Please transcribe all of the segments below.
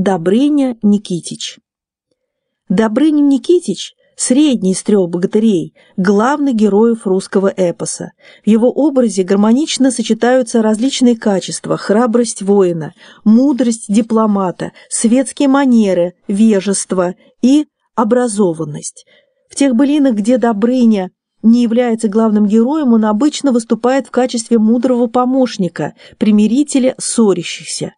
Добрыня Никитич Добрыня Никитич – средний из трех богатырей, главный героев русского эпоса. В его образе гармонично сочетаются различные качества – храбрость воина, мудрость дипломата, светские манеры, вежество и образованность. В тех былинах, где Добрыня не является главным героем, он обычно выступает в качестве мудрого помощника, примирителя ссорящихся.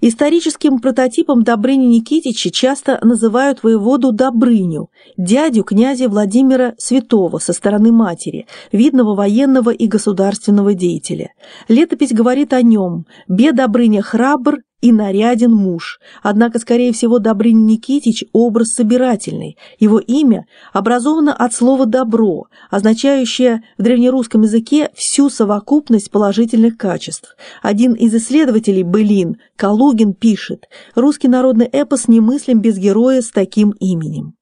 Историческим прототипом Добрыни Никитича часто называют воеводу Добрыню, дядю князя Владимира Святого со стороны матери, видного военного и государственного деятеля. Летопись говорит о нем «Бе Добрыня храбр и наряден муж, однако, скорее всего, Добрынин Никитич – образ собирательный. Его имя образовано от слова «добро», означающее в древнерусском языке всю совокупность положительных качеств. Один из исследователей былин, Калугин, пишет «Русский народный эпос немыслим без героя с таким именем».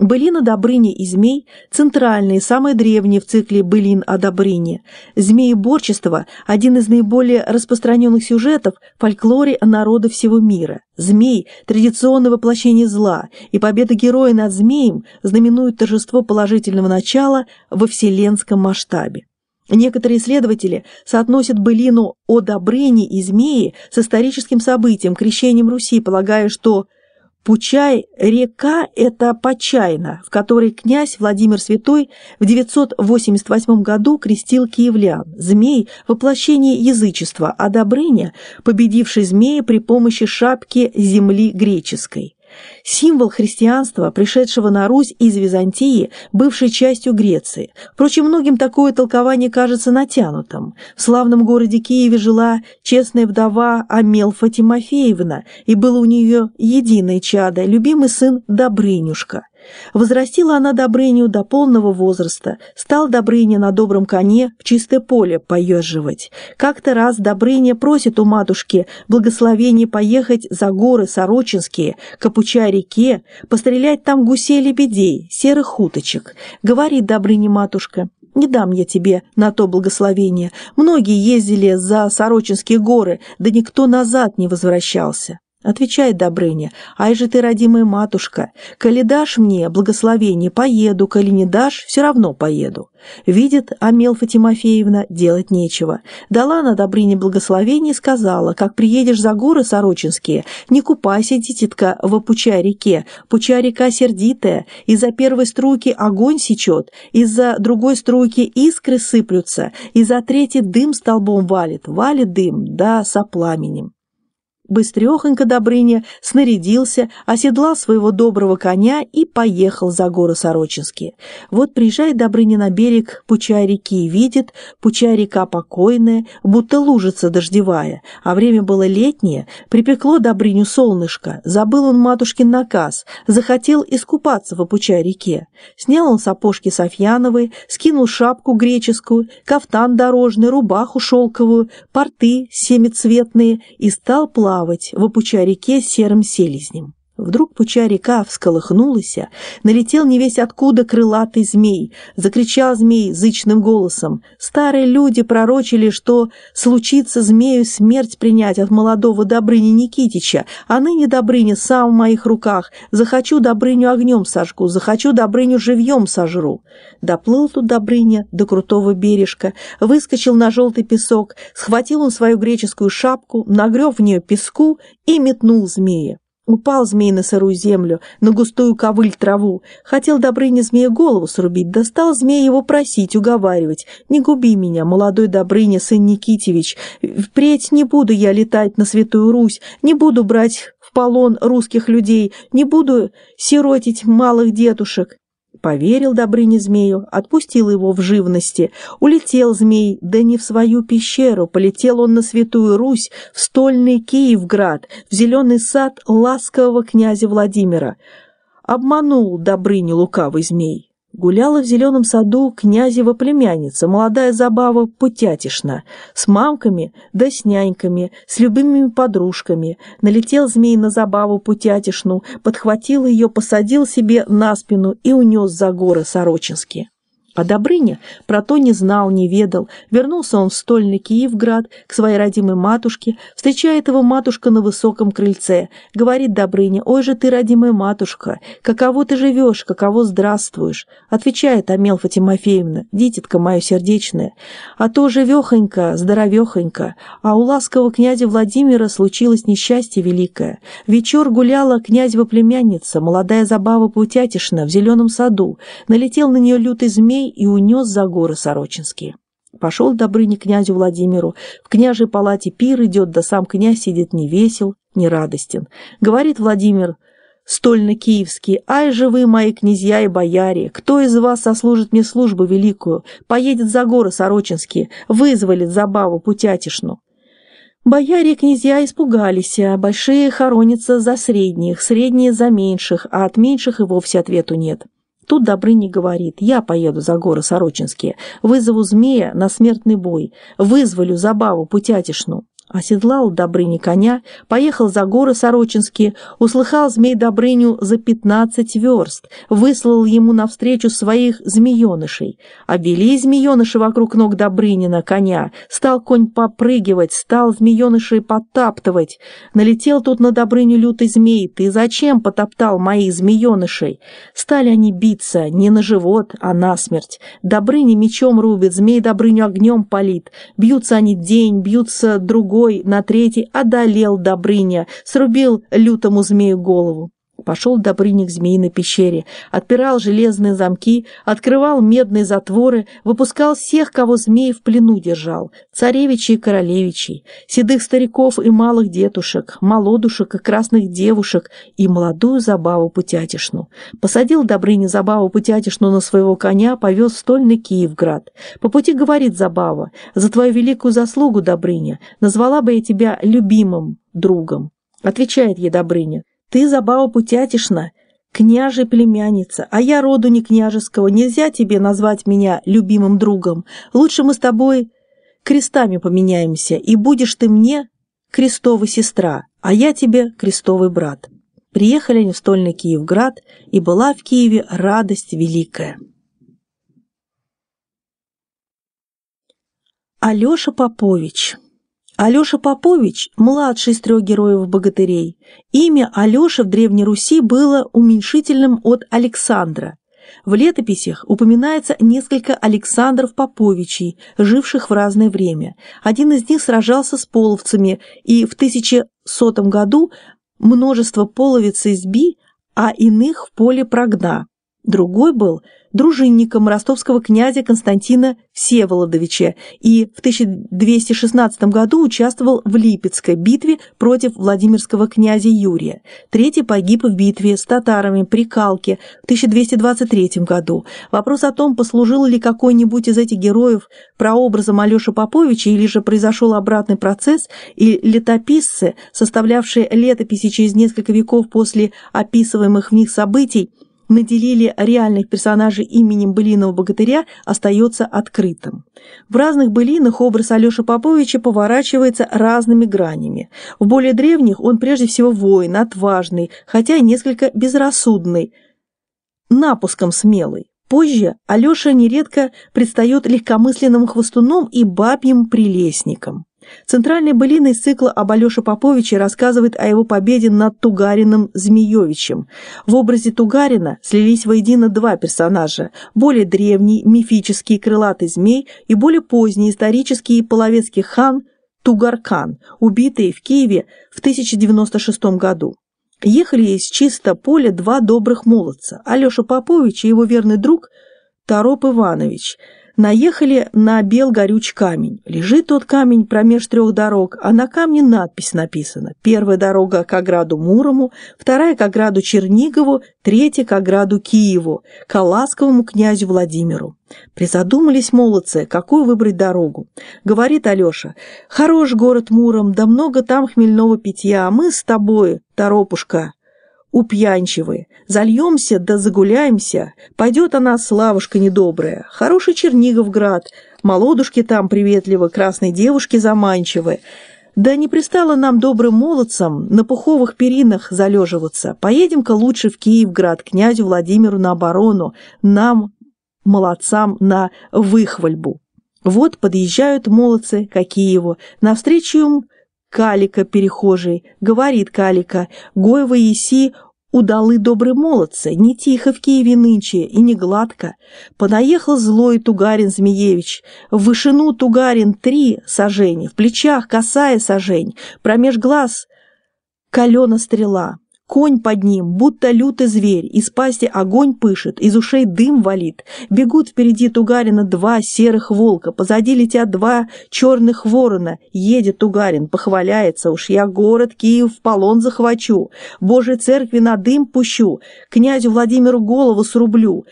Былина Добрыни и змей – центральные, самые древние в цикле былин о Добрыне. Змееборчество – один из наиболее распространенных сюжетов в фольклоре народа всего мира. Змей – традиционное воплощение зла, и победа героя над змеем знаменует торжество положительного начала во вселенском масштабе. Некоторые исследователи соотносят былину о Добрыне и змее с историческим событием, крещением Руси, полагая, что – Пучай-река – это Почайна, в которой князь Владимир Святой в 988 году крестил киевлян. Змей – воплощение язычества, а Добрыня – победивший змея при помощи шапки земли греческой. Символ христианства, пришедшего на Русь из Византии, бывшей частью Греции. Впрочем, многим такое толкование кажется натянутым. В славном городе Киеве жила честная вдова Амелфа Тимофеевна, и было у нее единое чадо, любимый сын Добрынюшка. Возрастила она Добрыню до полного возраста, стал Добрыня на добром коне в чистое поле поезживать. Как-то раз Добрыня просит у матушки благословение поехать за горы Сорочинские, к Опуча-реке, пострелять там гусей-лебедей, серых уточек. Говорит Добрыня матушка, не дам я тебе на то благословение. Многие ездили за Сорочинские горы, да никто назад не возвращался. Отвечает Добрыня, ай же ты, родимая матушка, коли дашь мне благословение, поеду, коли не дашь, все равно поеду. Видит Амелфа Тимофеевна, делать нечего. Дала на Добрыне благословение и сказала, как приедешь за горы Сорочинские, не купайся, дитятка, в Опуча-реке, Пуча-река сердитая, из-за первой струйки огонь сечет, из-за другой струйки искры сыплются, из-за третьей дым столбом валит, валит дым, да, со пламенем. Быстрехонько Добрыня снарядился, оседлал своего доброго коня и поехал за горы Сорочинские. Вот приезжает Добрыня на берег Пучая реки и видит, Пучая река покойная, будто лужица дождевая, а время было летнее, припекло Добрыню солнышко, забыл он матушкин наказ, захотел искупаться в Пучай реке. Снял он сапожки Софьяновые, скинул шапку греческую, кафтан дорожный, рубаху шелковую, порты семицветные и стал плавать плавать в Опуча-реке серым селезнем. Вдруг Пуча-река всколыхнулась, налетел не весь откуда крылатый змей, закричал змей зычным голосом. Старые люди пророчили, что случится змею смерть принять от молодого Добрыни Никитича, а ныне Добрыня сам в моих руках. Захочу Добрыню огнем сожгу, захочу Добрыню живьем сожру. Доплыл тут Добрыня до крутого бережка, выскочил на желтый песок, схватил он свою греческую шапку, нагреб в нее песку и метнул змея. Упал змей на сырую землю, на густую ковыль траву. Хотел Добрыня змея голову срубить, достал змея его просить, уговаривать. «Не губи меня, молодой Добрыня, сын Никитевич. Впредь не буду я летать на Святую Русь, не буду брать в полон русских людей, не буду сиротить малых дедушек. Поверил Добрыня змею, отпустил его в живности. Улетел змей, да не в свою пещеру, полетел он на Святую Русь, в стольный Киевград, в зеленый сад ласкового князя Владимира. Обманул Добрыню лукавый змей. Гуляла в зеленом саду князева племянница, молодая забава Путятишна, с мамками да с няньками, с любыми подружками. Налетел змей на забаву Путятишну, подхватил ее, посадил себе на спину и унес за горы Сорочинские. А Добрыня про то не знал, не ведал. Вернулся он в стольный Киевград к своей родимой матушке. Встречает его матушка на высоком крыльце. Говорит Добрыня, «Ой же ты, родимая матушка, каково ты живешь, каково здравствуешь?» Отвечает Амелфа Тимофеевна, «Дитятка моя сердечная, а то живехонько, здоровехонько, а у ласкового князя Владимира случилось несчастье великое. Вечер гуляла князева племянница, молодая забава Путятишна в зеленом саду. Налетел на нее лютый змей, коней и унес за горы Сорочинские. Пошел Добрыня князю Владимиру. В княжей палате пир идет, да сам князь сидит не весел, не радостен. Говорит Владимир, стольно-киевский, «Ай же вы, мои князья и бояре! Кто из вас сослужит мне службу великую? Поедет за горы Сорочинские, вызволит забаву путятишну». Бояре и князья испугались, а большие хоронятся за средних, средние за меньших, а от меньших и вовсе ответу нет. Тут Добрыня говорит, я поеду за горы Сорочинские, вызову змея на смертный бой, вызволю забаву путятишну. Оседлал Добрыни коня, поехал за горы Сорочинские, услыхал змей Добрыню за пятнадцать верст, выслал ему навстречу своих змеенышей. Обвели змееныши вокруг ног Добрынина коня, стал конь попрыгивать, стал змеенышей подтаптывать. Налетел тут на Добрыню лютый змей, ты зачем потоптал моих змеенышей? Стали они биться не на живот, а на смерть. Добрыня мечом рубит, змей Добрыню огнем палит. Бьются они день, бьются другой, другой, на третий одолел Добрыня, срубил лютому змею голову. Пошел Добрыня к змеиной пещере, отпирал железные замки, открывал медные затворы, выпускал всех, кого змей в плену держал, царевичей и королевичей, седых стариков и малых детушек, молодушек и красных девушек и молодую забаву путятишну. Посадил Добрыня забаву путятишну на своего коня, повез стольный Киевград. По пути говорит забава, за твою великую заслугу, Добрыня, назвала бы я тебя любимым другом. Отвечает ей Добрыня, ты, Забава Путятишна, княжей племянница, а я роду не княжеского, нельзя тебе назвать меня любимым другом. Лучше мы с тобой крестами поменяемся, и будешь ты мне крестовая сестра, а я тебе крестовый брат». Приехали они в стольный Киевград, и была в Киеве радость великая. Алеша Попович Алеша Попович – младший из трех героев-богатырей. Имя Алеши в Древней Руси было уменьшительным от Александра. В летописях упоминается несколько Александров Поповичей, живших в разное время. Один из них сражался с половцами, и в 1100 году множество половиц изби, а иных в поле прогна. Другой был дружинником ростовского князя Константина Всеволодовича и в 1216 году участвовал в Липецкой битве против Владимирского князя Юрия. Третий погиб в битве с татарами при Калке в 1223 году. Вопрос о том, послужил ли какой-нибудь из этих героев прообразом Алеши Поповича или же произошел обратный процесс, и летописцы, составлявшие летописи через несколько веков после описываемых в них событий, наделили реальных персонажей именем былиного богатыря, остается открытым. В разных былинах образ Алеши Поповича поворачивается разными гранями. В более древних он прежде всего воин, отважный, хотя и несколько безрассудный, напуском смелый. Позже Алеша нередко предстает легкомысленным хвостуном и бабьим прелестником. Центральный былина из цикла об Алёше Поповиче рассказывает о его победе над Тугариным Змеевичем. В образе Тугарина слились воедино два персонажа – более древний, мифический крылатый змей и более поздний исторический половецкий хан Тугаркан, убитый в Киеве в 1096 году. Ехали из чисто поля два добрых молодца – Алеша Попович и его верный друг Тороп Иванович – Наехали на бел горюч камень. Лежит тот камень промеж трех дорог, а на камне надпись написана. Первая дорога к ограду Мурому, вторая к ограду Чернигову, третья к ограду Киеву, к ласковому князю Владимиру. Призадумались молодцы, какую выбрать дорогу. Говорит Алеша, хорош город Муром, да много там хмельного питья, а мы с тобой, торопушка, упьянчивы. Зальемся да загуляемся. Пойдет она, славушка недобрая. Хороший Черниговград. Молодушки там приветливы, красные девушки заманчивы. Да не пристало нам добрым молодцам на пуховых перинах залеживаться. Поедем-ка лучше в Киевград, князю Владимиру на оборону. Нам молодцам на выхвальбу. Вот подъезжают молодцы, какие его, навстречу им Калика перехожий, говорит Калика, Гоева еси удалы добрые молодцы, не тихо в Киеве нынче и не гладко. Понаехал злой Тугарин Змеевич, в вышину Тугарин три сажень, в плечах косая сажень, промеж глаз калена стрела. Конь под ним, будто лютый зверь, из пасти огонь пышет, из ушей дым валит. Бегут впереди Тугарина два серых волка, позади летят два черных ворона. Едет Тугарин, похваляется, уж я город Киев в полон захвачу, Божьей церкви на дым пущу, князю Владимиру голову срублю,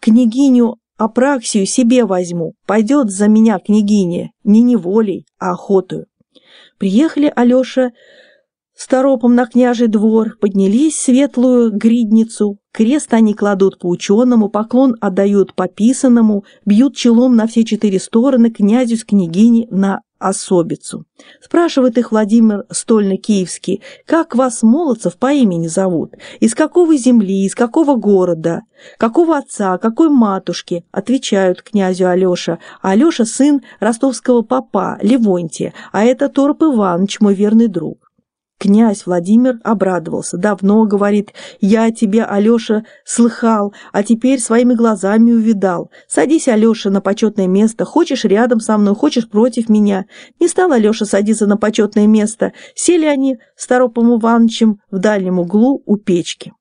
княгиню Апраксию себе возьму, пойдет за меня княгиня, не неволей, а охотою. Приехали Алеша Старопом на княжий двор поднялись светлую гридницу, крест они кладут по ученому, поклон отдают по писанному, бьют челом на все четыре стороны князю с княгиней на особицу. Спрашивает их Владимир Стольно-Киевский, как вас, молодцев, по имени зовут? Из какого земли, из какого города? Какого отца, какой матушки? Отвечают князю Алеша. Алеша сын ростовского папа, Левонтия, а это Торп Иванович, мой верный друг. Князь Владимир обрадовался. «Давно, — говорит, — я тебе, Алеша, слыхал, а теперь своими глазами увидал. Садись, Алеша, на почетное место. Хочешь рядом со мной, хочешь против меня». Не стал Алеша садиться на почетное место. Сели они с Торопом Ивановичем в дальнем углу у печки.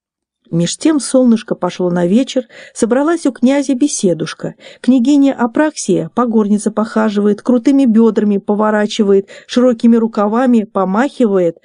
Меж тем солнышко пошло на вечер, собралась у князя беседушка. Княгиня Апраксия по горнице похаживает, крутыми бедрами поворачивает, широкими рукавами помахивает,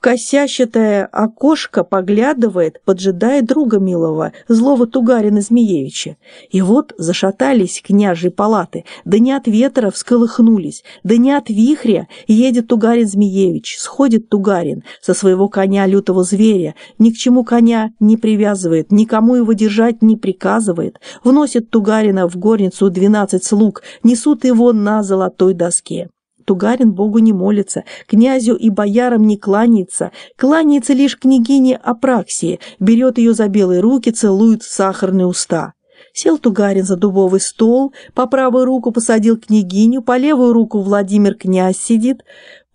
косящатое окошко поглядывает, поджидая друга милого, злого Тугарина Змеевича. И вот зашатались княжьи палаты, да не от ветра всколыхнулись, да не от вихря едет Тугарин Змеевич, сходит Тугарин со своего коня лютого зверя, ни к чему коня не привязывает, никому его держать не приказывает, вносит Тугарина в горницу двенадцать слуг, несут его на золотой доске. Тугарин Богу не молится, князю и боярам не кланяется, кланяется лишь княгине Апраксии, берет ее за белые руки, целует сахарные уста. Сел Тугарин за дубовый стол, по правую руку посадил княгиню, по левую руку Владимир князь сидит,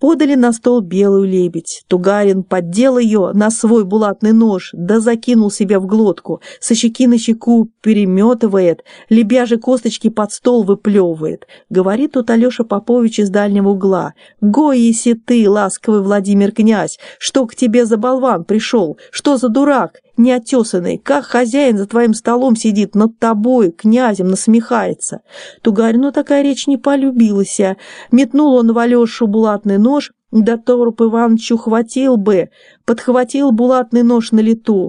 Подали на стол белую лебедь. Тугарин поддел ее на свой булатный нож, да закинул себя в глотку, со щеки на щеку переметывает, лебяжи косточки под стол выплевывает. Говорит тут Алеша Попович из дальнего угла. «Го, если ты, ласковый Владимир князь, что к тебе за болван пришел? Что за дурак? Неотесанный, как хозяин за твоим столом сидит, над тобой, князем, насмехается. Тугарину такая речь не полюбилась. Метнул он в Алешу булатный нож, да Торуп Иванович ухватил бы, подхватил булатный нож на лету.